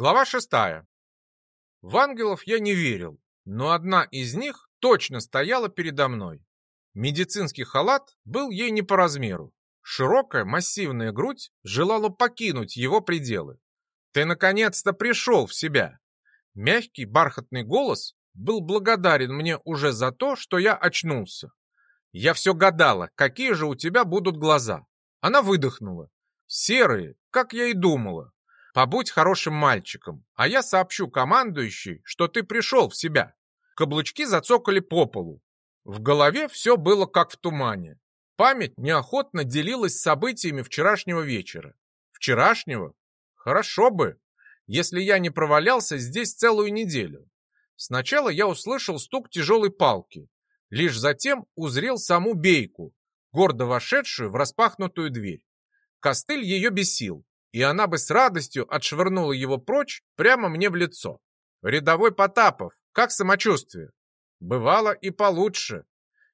Глава шестая. В ангелов я не верил, но одна из них точно стояла передо мной. Медицинский халат был ей не по размеру. Широкая массивная грудь желала покинуть его пределы. «Ты наконец-то пришел в себя!» Мягкий бархатный голос был благодарен мне уже за то, что я очнулся. Я все гадала, какие же у тебя будут глаза. Она выдохнула. Серые, как я и думала. Побудь хорошим мальчиком, а я сообщу командующей, что ты пришел в себя. Каблучки зацокали по полу. В голове все было как в тумане. Память неохотно делилась событиями вчерашнего вечера. Вчерашнего? Хорошо бы, если я не провалялся здесь целую неделю. Сначала я услышал стук тяжелой палки, лишь затем узрел саму бейку, гордо вошедшую в распахнутую дверь. Костыль ее бесил, и она бы с радостью отшвырнула его прочь прямо мне в лицо. «Рядовой Потапов, как самочувствие?» «Бывало и получше».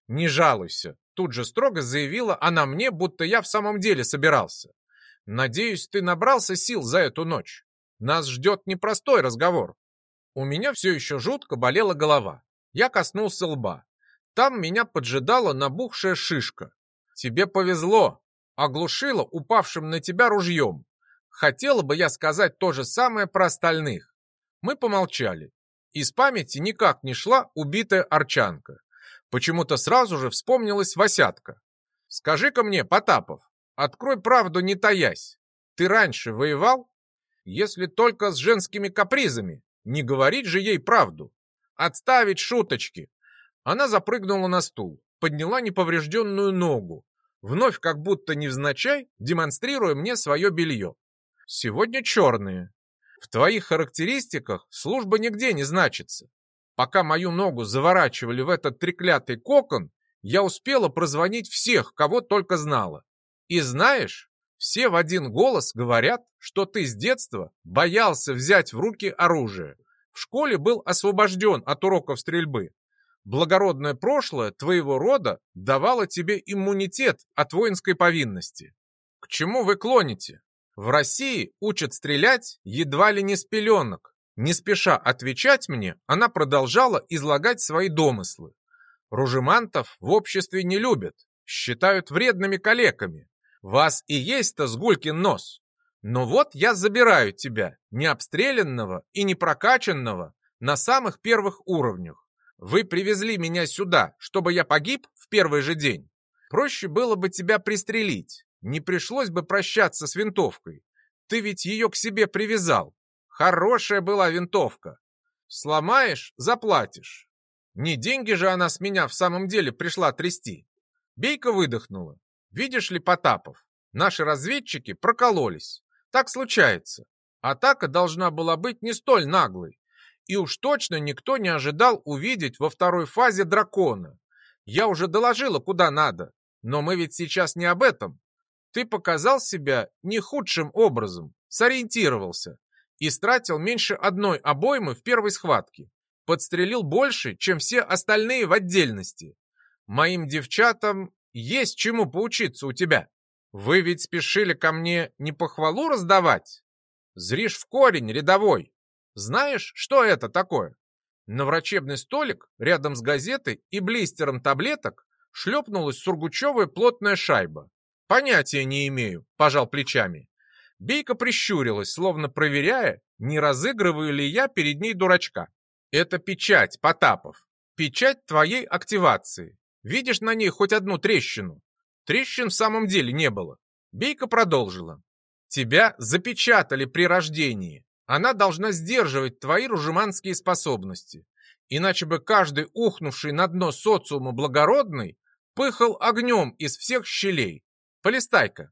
«Не жалуйся», тут же строго заявила она мне, будто я в самом деле собирался. «Надеюсь, ты набрался сил за эту ночь. Нас ждет непростой разговор. У меня все еще жутко болела голова. Я коснулся лба. Там меня поджидала набухшая шишка. Тебе повезло. Оглушила упавшим на тебя ружьем. Хотела бы я сказать то же самое про остальных. Мы помолчали. Из памяти никак не шла убитая арчанка. Почему-то сразу же вспомнилась Васятка. Скажи-ка мне, Потапов, открой правду не таясь. Ты раньше воевал? Если только с женскими капризами, не говорить же ей правду. Отставить шуточки. Она запрыгнула на стул, подняла неповрежденную ногу, вновь как будто невзначай, демонстрируя мне свое белье. Сегодня черные. В твоих характеристиках служба нигде не значится. Пока мою ногу заворачивали в этот треклятый кокон, я успела прозвонить всех, кого только знала. И знаешь, все в один голос говорят, что ты с детства боялся взять в руки оружие. В школе был освобожден от уроков стрельбы. Благородное прошлое твоего рода давало тебе иммунитет от воинской повинности. К чему вы клоните? В России учат стрелять едва ли не с пеленок. Не спеша отвечать мне, она продолжала излагать свои домыслы. Ружемантов в обществе не любят, считают вредными калеками. Вас и есть-то сгулькин нос. Но вот я забираю тебя, не обстрелянного и не прокачанного, на самых первых уровнях. Вы привезли меня сюда, чтобы я погиб в первый же день. Проще было бы тебя пристрелить. Не пришлось бы прощаться с винтовкой. Ты ведь ее к себе привязал. Хорошая была винтовка. Сломаешь — заплатишь. Не деньги же она с меня в самом деле пришла трясти. Бейка выдохнула. Видишь ли, Потапов, наши разведчики прокололись. Так случается. Атака должна была быть не столь наглой. И уж точно никто не ожидал увидеть во второй фазе дракона. Я уже доложила, куда надо. Но мы ведь сейчас не об этом. Ты показал себя не худшим образом, сориентировался и стратил меньше одной обоймы в первой схватке. Подстрелил больше, чем все остальные в отдельности. Моим девчатам есть чему поучиться у тебя. Вы ведь спешили ко мне не похвалу раздавать? Зришь в корень, рядовой. Знаешь, что это такое? На врачебный столик рядом с газетой и блистером таблеток шлепнулась сургучевая плотная шайба. Понятия не имею, пожал плечами. Бейка прищурилась, словно проверяя, не разыгрываю ли я перед ней дурачка. Это печать, Потапов. Печать твоей активации. Видишь на ней хоть одну трещину? Трещин в самом деле не было. Бейка продолжила. Тебя запечатали при рождении. Она должна сдерживать твои ружеманские способности. Иначе бы каждый ухнувший на дно социума благородный пыхал огнем из всех щелей. Полистай-ка.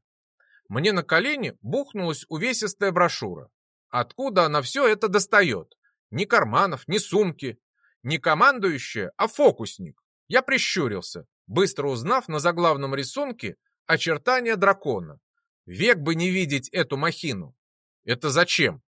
Мне на колени бухнулась увесистая брошюра. Откуда она все это достает? Ни карманов, ни сумки. Не командующая, а фокусник. Я прищурился, быстро узнав на заглавном рисунке очертания дракона. Век бы не видеть эту махину. Это зачем?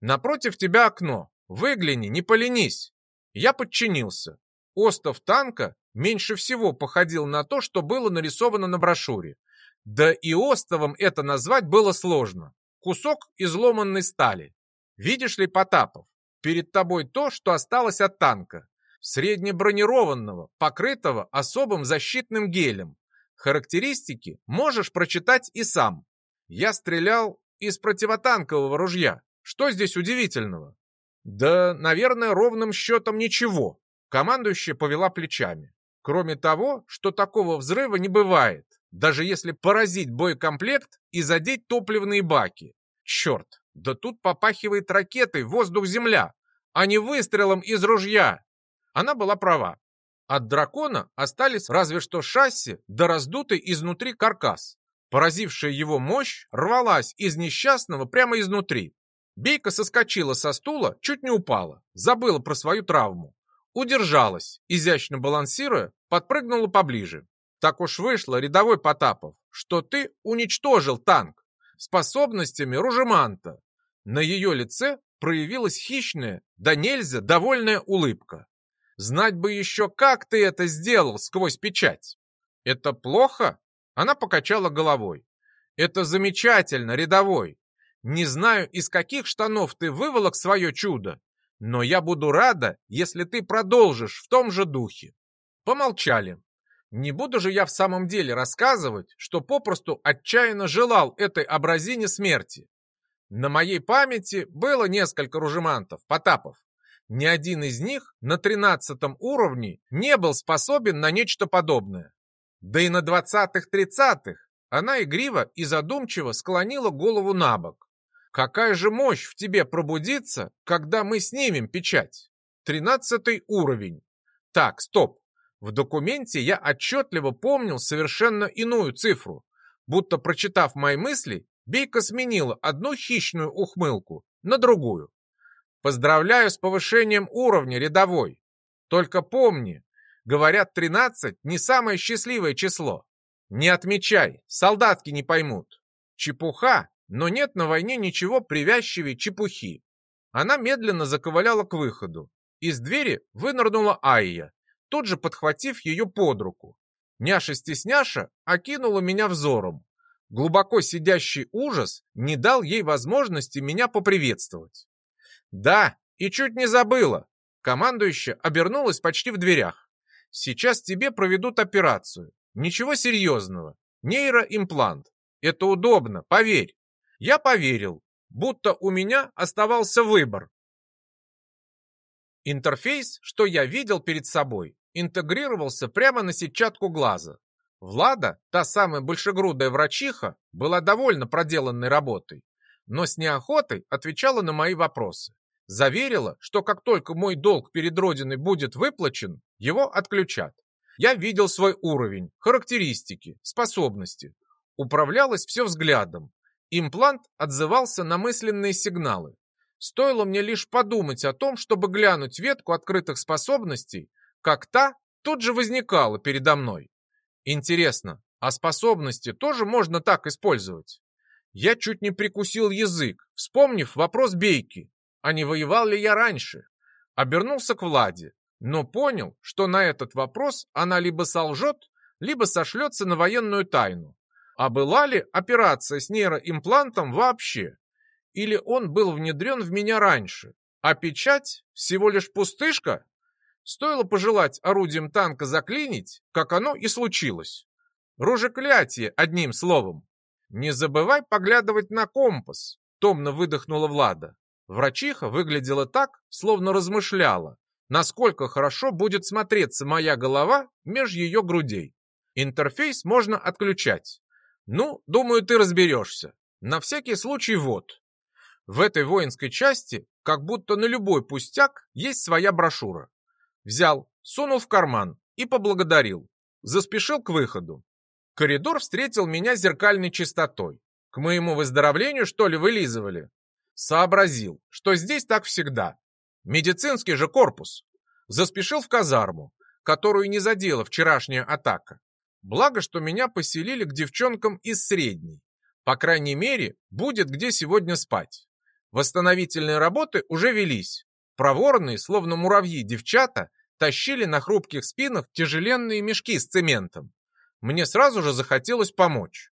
Напротив тебя окно. Выгляни, не поленись. Я подчинился. Остов танка меньше всего походил на то, что было нарисовано на брошюре. Да и остовом это назвать было сложно. Кусок изломанной стали. Видишь ли, Потапов, перед тобой то, что осталось от танка. Среднебронированного, покрытого особым защитным гелем. Характеристики можешь прочитать и сам. Я стрелял из противотанкового ружья. Что здесь удивительного? Да, наверное, ровным счетом ничего. Командующая повела плечами. Кроме того, что такого взрыва не бывает, даже если поразить боекомплект и задеть топливные баки. Черт, да тут попахивает ракетой воздух-земля, а не выстрелом из ружья. Она была права. От дракона остались разве что шасси да раздутый изнутри каркас. Поразившая его мощь рвалась из несчастного прямо изнутри. Бейка соскочила со стула, чуть не упала, забыла про свою травму. Удержалась, изящно балансируя, подпрыгнула поближе. Так уж вышло, рядовой Потапов, что ты уничтожил танк способностями Ружеманта. На ее лице проявилась хищная, да нельзя, довольная улыбка. Знать бы еще, как ты это сделал сквозь печать. Это плохо? Она покачала головой. Это замечательно, рядовой. Не знаю, из каких штанов ты выволок свое чудо, но я буду рада, если ты продолжишь в том же духе. Помолчали. Не буду же я в самом деле рассказывать, что попросту отчаянно желал этой образине смерти. На моей памяти было несколько ружемантов, Потапов. Ни один из них на тринадцатом уровне не был способен на нечто подобное. Да и на двадцатых-тридцатых она игриво и задумчиво склонила голову на бок. Какая же мощь в тебе пробудится, когда мы снимем печать? Тринадцатый уровень. Так, стоп. В документе я отчетливо помнил совершенно иную цифру. Будто прочитав мои мысли, Бейка сменила одну хищную ухмылку на другую. Поздравляю с повышением уровня, рядовой. Только помни, говорят, 13 не самое счастливое число. Не отмечай, солдатки не поймут. Чепуха, но нет на войне ничего привязчивее чепухи. Она медленно заковыляла к выходу. Из двери вынырнула Айя, тут же подхватив ее под руку. Няша-стесняша окинула меня взором. Глубоко сидящий ужас не дал ей возможности меня поприветствовать. «Да, и чуть не забыла!» Командующая обернулась почти в дверях. «Сейчас тебе проведут операцию. Ничего серьезного. Нейроимплант. Это удобно, поверь». Я поверил, будто у меня оставался выбор. Интерфейс, что я видел перед собой, интегрировался прямо на сетчатку глаза. Влада, та самая большегрудая врачиха, была довольна проделанной работой, но с неохотой отвечала на мои вопросы. Заверила, что как только мой долг перед Родиной будет выплачен, его отключат. Я видел свой уровень, характеристики, способности. Управлялось все взглядом. Имплант отзывался на мысленные сигналы. Стоило мне лишь подумать о том, чтобы глянуть ветку открытых способностей, как та тут же возникала передо мной. Интересно, а способности тоже можно так использовать? Я чуть не прикусил язык, вспомнив вопрос Бейки, а не воевал ли я раньше? Обернулся к Владе, но понял, что на этот вопрос она либо солжет, либо сошлется на военную тайну. А была ли операция с нейроимплантом вообще? Или он был внедрен в меня раньше, а печать всего лишь пустышка? Стоило пожелать орудием танка заклинить, как оно и случилось. Ружеклятие, одним словом. Не забывай поглядывать на компас, томно выдохнула Влада. Врачиха выглядела так, словно размышляла, насколько хорошо будет смотреться моя голова меж ее грудей. Интерфейс можно отключать. Ну, думаю, ты разберешься. На всякий случай вот. В этой воинской части, как будто на любой пустяк, есть своя брошюра. Взял, сунул в карман и поблагодарил. Заспешил к выходу. Коридор встретил меня зеркальной чистотой. К моему выздоровлению, что ли, вылизывали? Сообразил, что здесь так всегда. Медицинский же корпус. Заспешил в казарму, которую не задела вчерашняя атака. Благо, что меня поселили к девчонкам из средней. По крайней мере, будет где сегодня спать. Восстановительные работы уже велись. Проворные, словно муравьи, девчата тащили на хрупких спинах тяжеленные мешки с цементом. Мне сразу же захотелось помочь.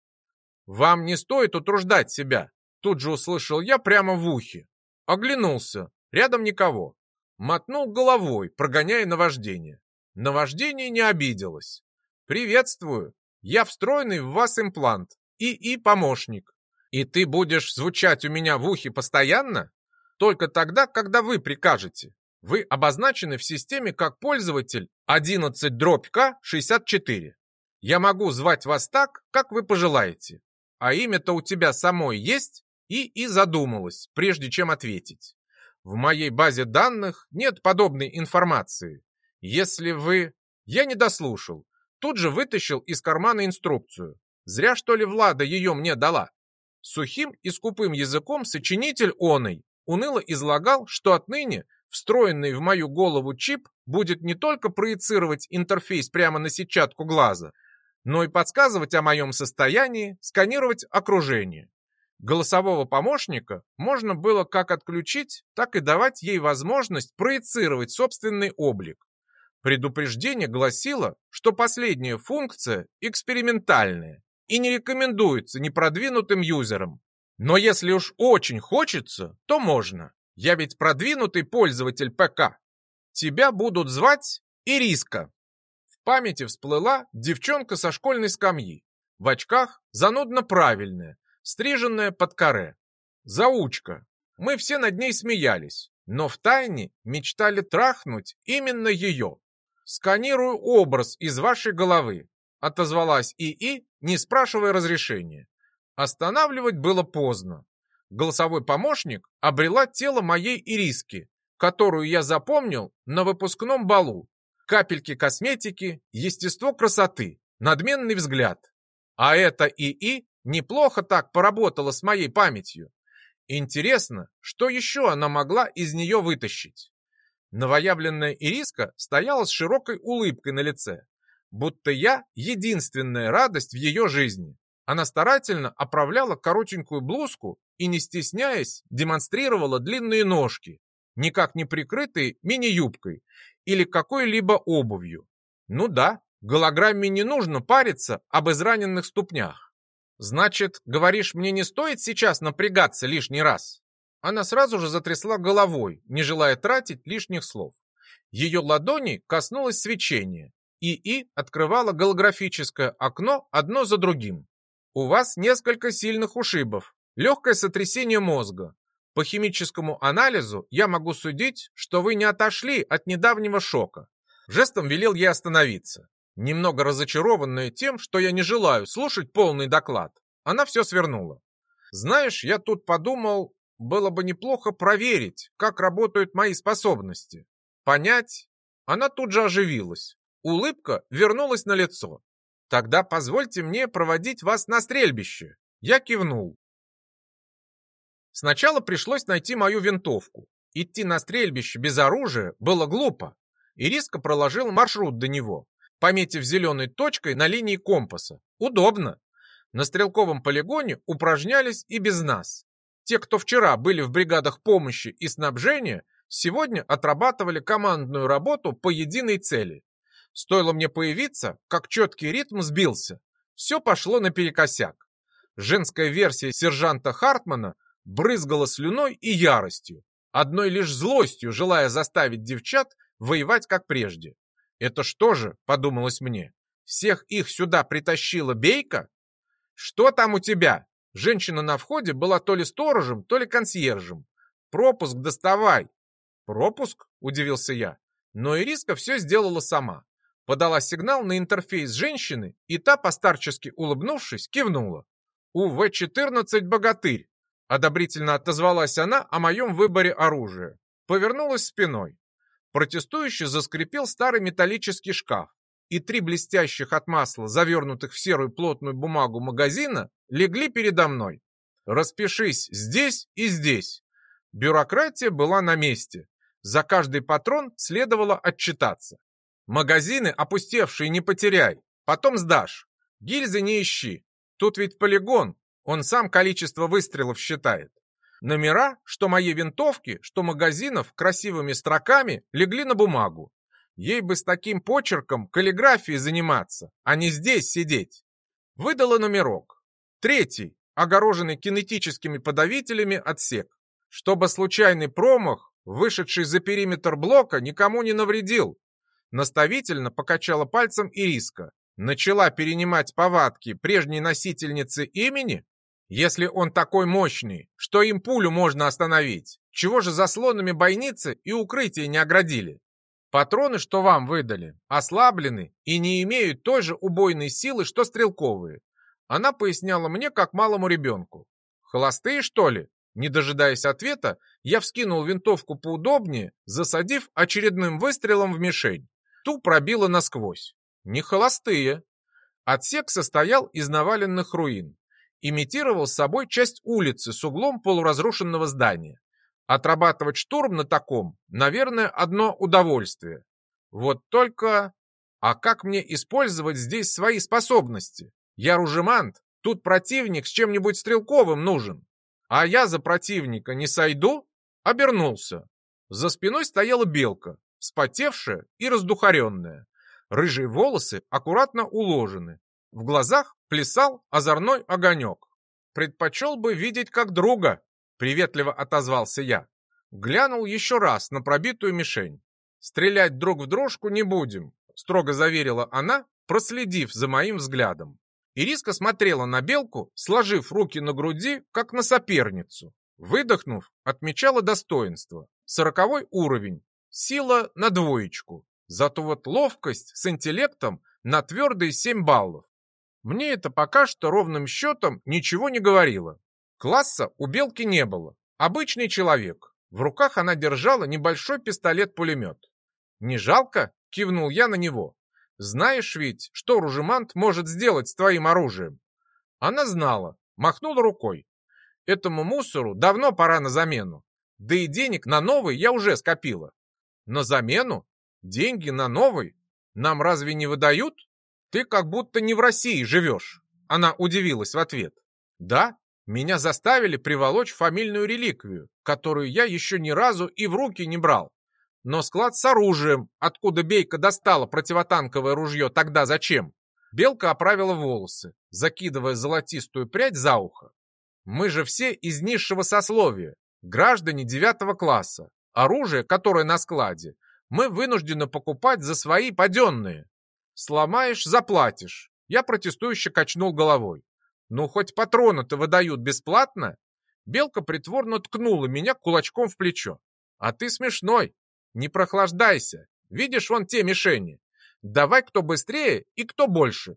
«Вам не стоит утруждать себя», тут же услышал я прямо в ухе. Оглянулся. Рядом никого. Мотнул головой, прогоняя наваждение. Наваждение не обиделось. «Приветствую. Я встроенный в вас имплант. ИИ-помощник. И ты будешь звучать у меня в ухе постоянно? Только тогда, когда вы прикажете. Вы обозначены в системе как пользователь 11-К-64. Я могу звать вас так, как вы пожелаете. А имя-то у тебя самой есть?» И и задумалась, прежде чем ответить. В моей базе данных нет подобной информации. Если вы... Я не дослушал. Тут же вытащил из кармана инструкцию. Зря, что ли, Влада ее мне дала. Сухим и скупым языком сочинитель оной уныло излагал, что отныне встроенный в мою голову чип будет не только проецировать интерфейс прямо на сетчатку глаза, но и подсказывать о моем состоянии, сканировать окружение. Голосового помощника можно было как отключить, так и давать ей возможность проецировать собственный облик. Предупреждение гласило, что последняя функция экспериментальная и не рекомендуется непродвинутым юзерам. Но если уж очень хочется, то можно. Я ведь продвинутый пользователь ПК. Тебя будут звать Ириска. В памяти всплыла девчонка со школьной скамьи. В очках занудно правильная, стриженная под каре. Заучка. Мы все над ней смеялись, но втайне мечтали трахнуть именно ее. «Сканирую образ из вашей головы», — отозвалась ИИ, не спрашивая разрешения. Останавливать было поздно. Голосовой помощник обрела тело моей Ириски, которую я запомнил на выпускном балу. Капельки косметики, естество красоты, надменный взгляд. А это ИИ Неплохо так поработала с моей памятью. Интересно, что еще она могла из нее вытащить? Новоявленная Ириска стояла с широкой улыбкой на лице, будто я единственная радость в ее жизни. Она старательно оправляла коротенькую блузку и, не стесняясь, демонстрировала длинные ножки, никак не прикрытые мини-юбкой или какой-либо обувью. Ну да, голограмме не нужно париться об израненных ступнях. «Значит, говоришь, мне не стоит сейчас напрягаться лишний раз?» Она сразу же затрясла головой, не желая тратить лишних слов. Ее ладони коснулось свечения, и И открывала голографическое окно одно за другим. «У вас несколько сильных ушибов, легкое сотрясение мозга. По химическому анализу я могу судить, что вы не отошли от недавнего шока». Жестом велел ей остановиться. Немного разочарованная тем, что я не желаю слушать полный доклад, она все свернула. Знаешь, я тут подумал, было бы неплохо проверить, как работают мои способности. Понять? Она тут же оживилась. Улыбка вернулась на лицо. Тогда позвольте мне проводить вас на стрельбище. Я кивнул. Сначала пришлось найти мою винтовку. Идти на стрельбище без оружия было глупо. Ириска проложил маршрут до него пометив зеленой точкой на линии компаса. Удобно. На стрелковом полигоне упражнялись и без нас. Те, кто вчера были в бригадах помощи и снабжения, сегодня отрабатывали командную работу по единой цели. Стоило мне появиться, как четкий ритм сбился. Все пошло наперекосяк. Женская версия сержанта Хартмана брызгала слюной и яростью, одной лишь злостью, желая заставить девчат воевать как прежде. Это что же, подумалось мне, всех их сюда притащила Бейка? Что там у тебя? Женщина на входе была то ли сторожем, то ли консьержем. Пропуск доставай. Пропуск? Удивился я. Но Ириска все сделала сама. Подала сигнал на интерфейс женщины, и та, постарчески улыбнувшись, кивнула. У В-14 богатырь. Одобрительно отозвалась она о моем выборе оружия. Повернулась спиной. Протестующе заскрипел старый металлический шкаф, и три блестящих от масла, завернутых в серую плотную бумагу магазина, легли передо мной. Распишись здесь и здесь. Бюрократия была на месте. За каждый патрон следовало отчитаться. Магазины опустевшие не потеряй, потом сдашь. Гильзы не ищи. Тут ведь полигон, он сам количество выстрелов считает. Номера, что моей винтовки, что магазинов, красивыми строками легли на бумагу. Ей бы с таким почерком каллиграфией заниматься, а не здесь сидеть. Выдала номерок. Третий, огороженный кинетическими подавителями отсек. чтобы случайный промах, вышедший за периметр блока, никому не навредил. Наставительно покачала пальцем Ириска. Начала перенимать повадки прежней носительницы имени? Если он такой мощный, что им пулю можно остановить, чего же заслонами бойницы и укрытия не оградили? Патроны, что вам выдали, ослаблены и не имеют той же убойной силы, что стрелковые. Она поясняла мне, как малому ребенку. Холостые, что ли? Не дожидаясь ответа, я вскинул винтовку поудобнее, засадив очередным выстрелом в мишень. Ту пробило насквозь. Не холостые. Отсек состоял из наваленных руин. Имитировал собой часть улицы с углом полуразрушенного здания. Отрабатывать штурм на таком, наверное, одно удовольствие. Вот только... А как мне использовать здесь свои способности? Я ружемант, тут противник с чем-нибудь стрелковым нужен. А я за противника не сойду? Обернулся. За спиной стояла белка, вспотевшая и раздухаренная. Рыжие волосы аккуратно уложены. В глазах плясал озорной огонек. Предпочел бы видеть как друга, Приветливо отозвался я. Глянул еще раз на пробитую мишень. Стрелять друг в дружку не будем, строго заверила она, проследив за моим взглядом. Ириска смотрела на белку, сложив руки на груди, как на соперницу. Выдохнув, отмечала достоинство. Сороковой уровень. Сила на двоечку. Зато вот ловкость с интеллектом на твердые семь баллов. Мне это пока что ровным счетом ничего не говорило. Класса у Белки не было. Обычный человек. В руках она держала небольшой пистолет-пулемет. «Не жалко?» — кивнул я на него. «Знаешь ведь, что Ружемант может сделать с твоим оружием?» Она знала, махнула рукой. «Этому мусору давно пора на замену. Да и денег на новый я уже скопила». «На замену? Деньги на новый? Нам разве не выдают? Ты как будто не в России живешь». Она удивилась в ответ. «Да, меня заставили приволочь фамильную реликвию, которую я еще ни разу и в руки не брал. Но склад с оружием, откуда Бейка достала противотанковое ружье, тогда зачем? Белка оправила волосы, закидывая золотистую прядь за ухо. Мы же все из низшего сословия, граждане девятого класса. Оружие, которое на складе, мы вынуждены покупать за свои паденные. Сломаешь – заплатишь. Я протестующе качнул головой. Ну, хоть патроны-то выдают бесплатно. Белка притворно ткнула меня кулачком в плечо. А ты смешной. Не прохлаждайся. Видишь вон те мишени. Давай кто быстрее и кто больше.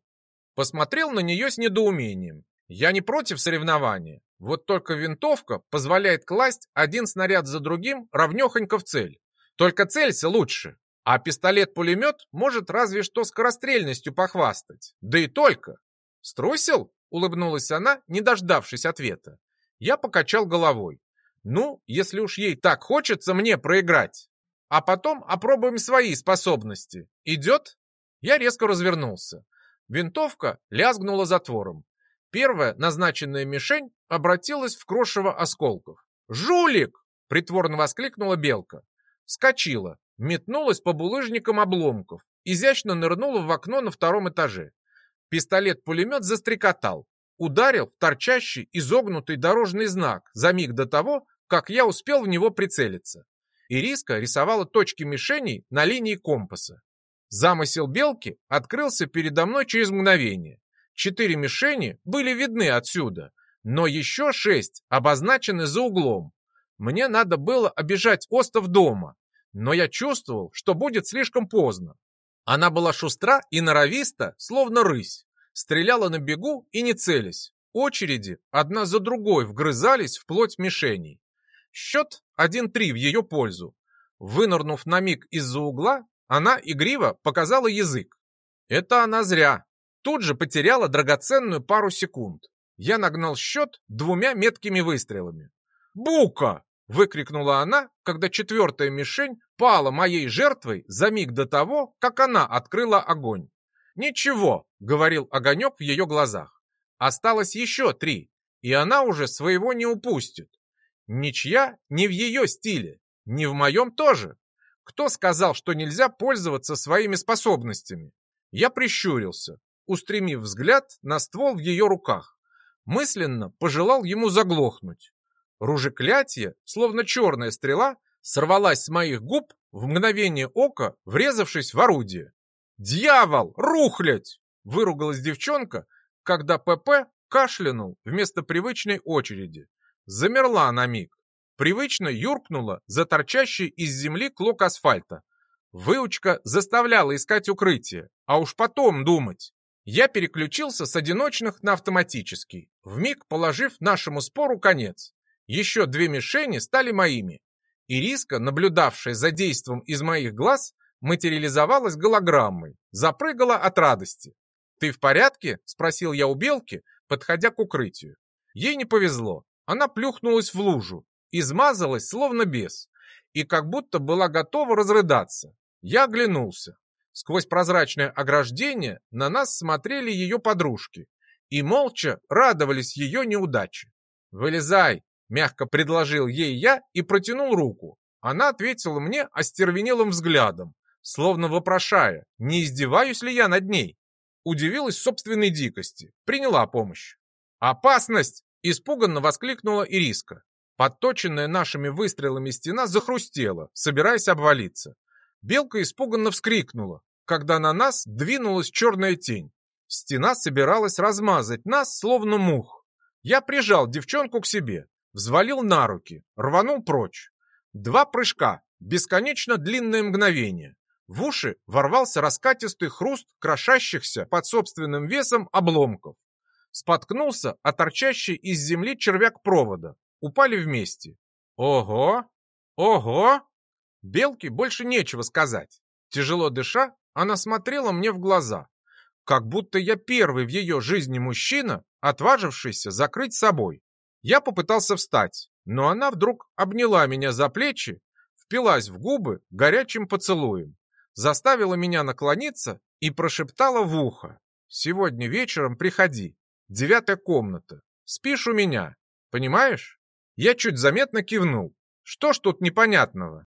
Посмотрел на нее с недоумением. Я не против соревнования. Вот только винтовка позволяет класть один снаряд за другим равнехонько в цель. Только целься лучше. А пистолет-пулемет может разве что скорострельностью похвастать. Да и только. Струсил? Улыбнулась она, не дождавшись ответа. Я покачал головой. Ну, если уж ей так хочется мне проиграть. А потом опробуем свои способности. Идет? Я резко развернулся. Винтовка лязгнула затвором. Первая назначенная мишень обратилась в крошево осколков. «Жулик!» — притворно воскликнула белка. Вскочила, метнулась по булыжникам обломков, изящно нырнула в окно на втором этаже. Пистолет-пулемет застрекотал, ударил в торчащий изогнутый дорожный знак за миг до того, как я успел в него прицелиться. Ириска рисовала точки мишеней на линии компаса. Замысел белки открылся передо мной через мгновение. Четыре мишени были видны отсюда, но еще шесть обозначены за углом. Мне надо было обижать остов дома, но я чувствовал, что будет слишком поздно. Она была шустра и норовиста, словно рысь. Стреляла на бегу и не целясь. Очереди одна за другой вгрызались в плоть мишеней. Счет 1-3 в ее пользу. Вынырнув на миг из-за угла, она игриво показала язык. Это она зря. Тут же потеряла драгоценную пару секунд. Я нагнал счет двумя меткими выстрелами. «Бука!» Выкрикнула она, когда четвертая мишень пала моей жертвой за миг до того, как она открыла огонь. «Ничего», — говорил огонек в ее глазах. «Осталось еще три, и она уже своего не упустит. Ничья не в ее стиле, не в моем тоже. Кто сказал, что нельзя пользоваться своими способностями?» Я прищурился, устремив взгляд на ствол в ее руках. Мысленно пожелал ему заглохнуть. Ружеклятие, словно черная стрела, сорвалась с моих губ в мгновение ока, врезавшись в орудие. «Дьявол! Рухлядь!» — выругалась девчонка, когда ПП кашлянул вместо привычной очереди. Замерла на миг. Привычно юркнула за торчащий из земли клок асфальта. Выучка заставляла искать укрытие, а уж потом думать. Я переключился с одиночных на автоматический, вмиг положив нашему спору конец. Еще две мишени стали моими. Ириска, наблюдавшая за действом из моих глаз, материализовалась голограммой, запрыгала от радости. «Ты в порядке?» – спросил я у Белки, подходя к укрытию. Ей не повезло. Она плюхнулась в лужу, измазалась словно бес, и как будто была готова разрыдаться. Я оглянулся. Сквозь прозрачное ограждение на нас смотрели ее подружки и молча радовались ее неудаче. «Вылезай!» – мягко предложил ей я и протянул руку. Она ответила мне остервенелым взглядом, словно вопрошая, не издеваюсь ли я над ней. Удивилась собственной дикости, приняла помощь. «Опасность!» – испуганно воскликнула Ириска. Подточенная нашими выстрелами стена захрустела, собираясь обвалиться. Белка испуганно вскрикнула, когда на нас двинулась черная тень. Стена собиралась размазать нас, словно мух. Я прижал девчонку к себе, взвалил на руки, рванул прочь. Два прыжка, бесконечно длинное мгновение. В уши ворвался раскатистый хруст крошащихся под собственным весом обломков. Споткнулся о торчащий из земли червяк провода. Упали вместе. Ого! Ого! Белке больше нечего сказать. Тяжело дыша, она смотрела мне в глаза. Как будто я первый в ее жизни мужчина, отважившийся закрыть собой. Я попытался встать, но она вдруг обняла меня за плечи, впилась в губы горячим поцелуем заставила меня наклониться и прошептала в ухо. «Сегодня вечером приходи. Девятая комната. Спишь у меня. Понимаешь?» Я чуть заметно кивнул. Что ж тут непонятного?